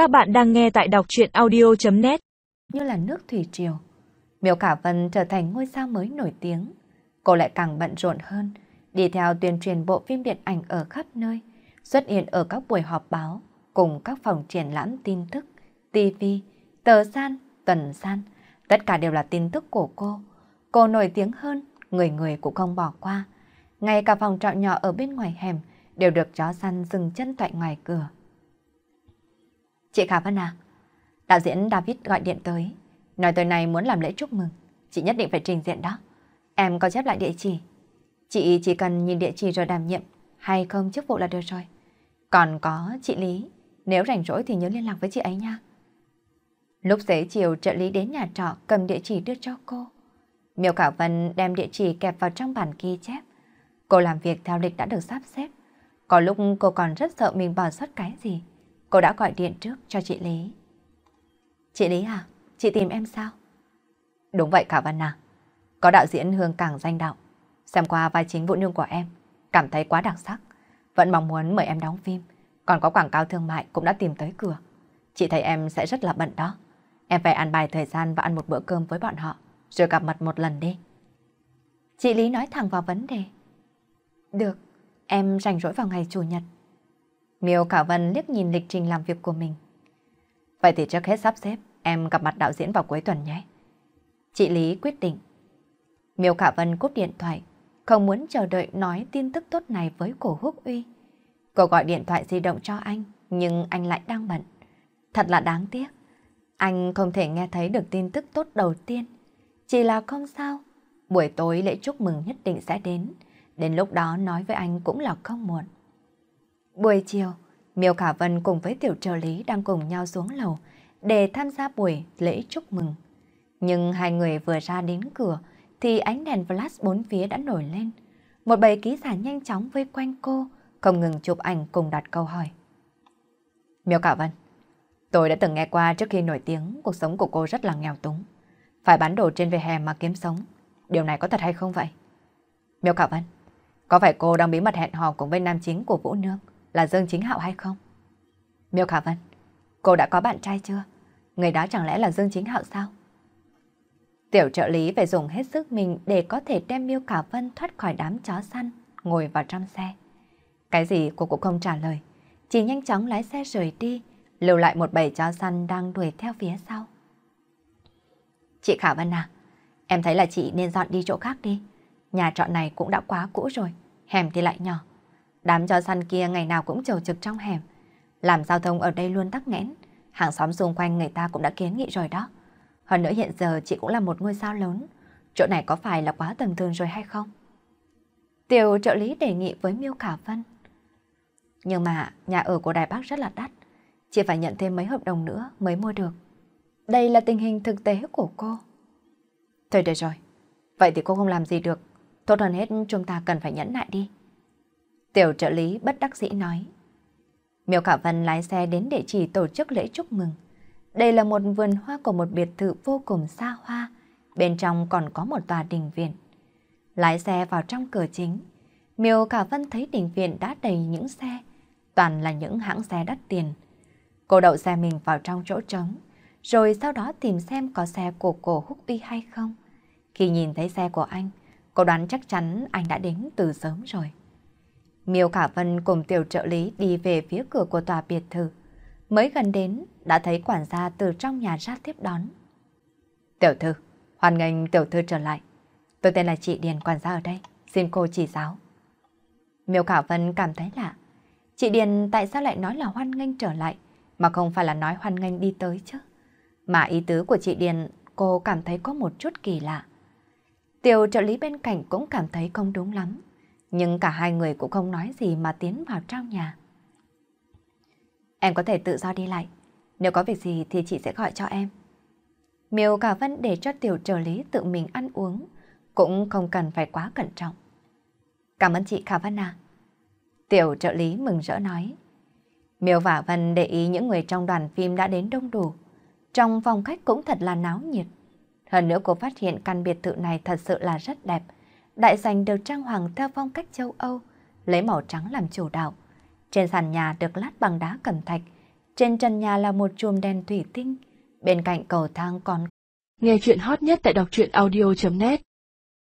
Các bạn đang nghe tại đọc chuyện audio.net Như là nước thủy triều. Miêu Khả Vân trở thành ngôi sao mới nổi tiếng. Cô lại càng bận rộn hơn, đi theo tuyên truyền bộ phim điện ảnh ở khắp nơi, xuất hiện ở các buổi họp báo, cùng các phòng triển lãm tin tức, TV, tờ san, tuần san. Tất cả đều là tin tức của cô. Cô nổi tiếng hơn, người người cũng không bỏ qua. Ngay cả phòng trọ nhỏ ở bên ngoài hẻm đều được chó săn dừng chân tại ngoài cửa. Chị Khả Vân à, đạo diễn David gọi điện tới, nói tối nay muốn làm lễ chúc mừng, chị nhất định phải trình diện đó. Em có chép lại địa chỉ. Chị chỉ cần nhìn địa chỉ rồi đảm nhiệm hay không chức vụ là được rồi. Còn có chị Lý, nếu rảnh rỗi thì nhớ liên lạc với chị ấy nha. Lúc xế chiều trợ lý đến nhà trọ cầm địa chỉ đưa cho cô. Miêu Khả Vân đem địa chỉ kẹp vào trong bản ghi chép. Cô làm việc theo lịch đã được sắp xếp. Có lúc cô còn rất sợ mình bỏ sót cái gì. Cô đã gọi điện trước cho chị Lý. Chị Lý à, chị tìm em sao? Đúng vậy cả Văn à. Có đạo diễn Hương Cảng danh đạo. Xem qua vai chính Vũ Nương của em, cảm thấy quá đặc sắc. Vẫn mong muốn mời em đóng phim. Còn có quảng cáo thương mại cũng đã tìm tới cửa. Chị thấy em sẽ rất là bận đó. Em phải ăn bài thời gian và ăn một bữa cơm với bọn họ, rồi gặp mặt một lần đi. Chị Lý nói thẳng vào vấn đề. Được, em rảnh rỗi vào ngày Chủ nhật. Miêu Khả Vân liếc nhìn lịch trình làm việc của mình. Vậy thì trước hết sắp xếp, em gặp mặt đạo diễn vào cuối tuần nhé. Chị Lý quyết định. Miêu Khả Vân cúp điện thoại, không muốn chờ đợi nói tin tức tốt này với cổ húc uy. Cô gọi điện thoại di động cho anh, nhưng anh lại đang bận. Thật là đáng tiếc. Anh không thể nghe thấy được tin tức tốt đầu tiên. Chỉ là không sao. Buổi tối lễ chúc mừng nhất định sẽ đến. Đến lúc đó nói với anh cũng là không muộn. Buổi chiều, Miêu Khả Vân cùng với tiểu trợ lý đang cùng nhau xuống lầu để tham gia buổi lễ chúc mừng. Nhưng hai người vừa ra đến cửa thì ánh đèn flash bốn phía đã nổi lên. Một bầy ký giả nhanh chóng vây quanh cô, không ngừng chụp ảnh cùng đặt câu hỏi. Miêu Khả Vân, tôi đã từng nghe qua trước khi nổi tiếng cuộc sống của cô rất là nghèo túng. Phải bán đồ trên vỉa hè mà kiếm sống. Điều này có thật hay không vậy? Miêu Khả Vân, có phải cô đang bí mật hẹn hò cùng với nam chính của Vũ Nương? Là Dương Chính Hạo hay không? Miêu Khả Vân, cô đã có bạn trai chưa? Người đó chẳng lẽ là Dương Chính Hạo sao? Tiểu trợ lý phải dùng hết sức mình để có thể đem Miêu Khả Vân thoát khỏi đám chó săn, ngồi vào trong xe. Cái gì cô cũng không trả lời, chỉ nhanh chóng lái xe rời đi, lưu lại một bầy chó săn đang đuổi theo phía sau. Chị Khả Vân à, em thấy là chị nên dọn đi chỗ khác đi. Nhà trọ này cũng đã quá cũ rồi, hẻm thì lại nhỏ. Đám chó săn kia ngày nào cũng trầu trực trong hẻm. Làm giao thông ở đây luôn tắc nghẽn. Hàng xóm xung quanh người ta cũng đã kiến nghị rồi đó. Hơn nữa hiện giờ chị cũng là một ngôi sao lớn. Chỗ này có phải là quá tầm thường rồi hay không? Tiểu trợ lý đề nghị với Miêu Khả Vân. Nhưng mà nhà ở của Đài Bắc rất là đắt. Chị phải nhận thêm mấy hợp đồng nữa mới mua được. Đây là tình hình thực tế của cô. Thôi được rồi. Vậy thì cô không làm gì được. Tốt hơn hết chúng ta cần phải nhẫn nại đi. Tiểu trợ lý bất đắc dĩ nói. Miêu Khả Vân lái xe đến địa chỉ tổ chức lễ chúc mừng. Đây là một vườn hoa của một biệt thự vô cùng xa hoa, bên trong còn có một tòa đình viện. Lái xe vào trong cửa chính, Miêu Khả Vân thấy đình viện đã đầy những xe, toàn là những hãng xe đắt tiền. Cô đậu xe mình vào trong chỗ trống, rồi sau đó tìm xem có xe của cổ húc uy hay không. Khi nhìn thấy xe của anh, cô đoán chắc chắn anh đã đến từ sớm rồi. Miêu Khả Vân cùng tiểu trợ lý đi về phía cửa của tòa biệt thự. Mới gần đến, đã thấy quản gia từ trong nhà ra tiếp đón. Tiểu thư, hoan nghênh tiểu thư trở lại. Tôi tên là chị Điền quản gia ở đây, xin cô chỉ giáo. Miêu Khả Vân cảm thấy lạ. Chị Điền tại sao lại nói là hoan nghênh trở lại, mà không phải là nói hoan nghênh đi tới chứ? Mà ý tứ của chị Điền cô cảm thấy có một chút kỳ lạ. Tiểu trợ lý bên cạnh cũng cảm thấy không đúng lắm. Nhưng cả hai người cũng không nói gì mà tiến vào trong nhà. Em có thể tự do đi lại. Nếu có việc gì thì chị sẽ gọi cho em. Miêu cả Vân để cho tiểu trợ lý tự mình ăn uống, cũng không cần phải quá cẩn trọng. Cảm ơn chị Khả Vân à. Tiểu trợ lý mừng rỡ nói. Miêu và Vân để ý những người trong đoàn phim đã đến đông đủ. Trong phòng khách cũng thật là náo nhiệt. Hơn nữa cô phát hiện căn biệt thự này thật sự là rất đẹp. Đại sảnh được trang hoàng theo phong cách châu Âu, lấy màu trắng làm chủ đạo. Trên sàn nhà được lát bằng đá cẩm thạch, Trên trần nhà là một chùm đèn thủy tinh, bên cạnh cầu thang còn. Nghe chuyện hot nhất tại đọc truyện audio.net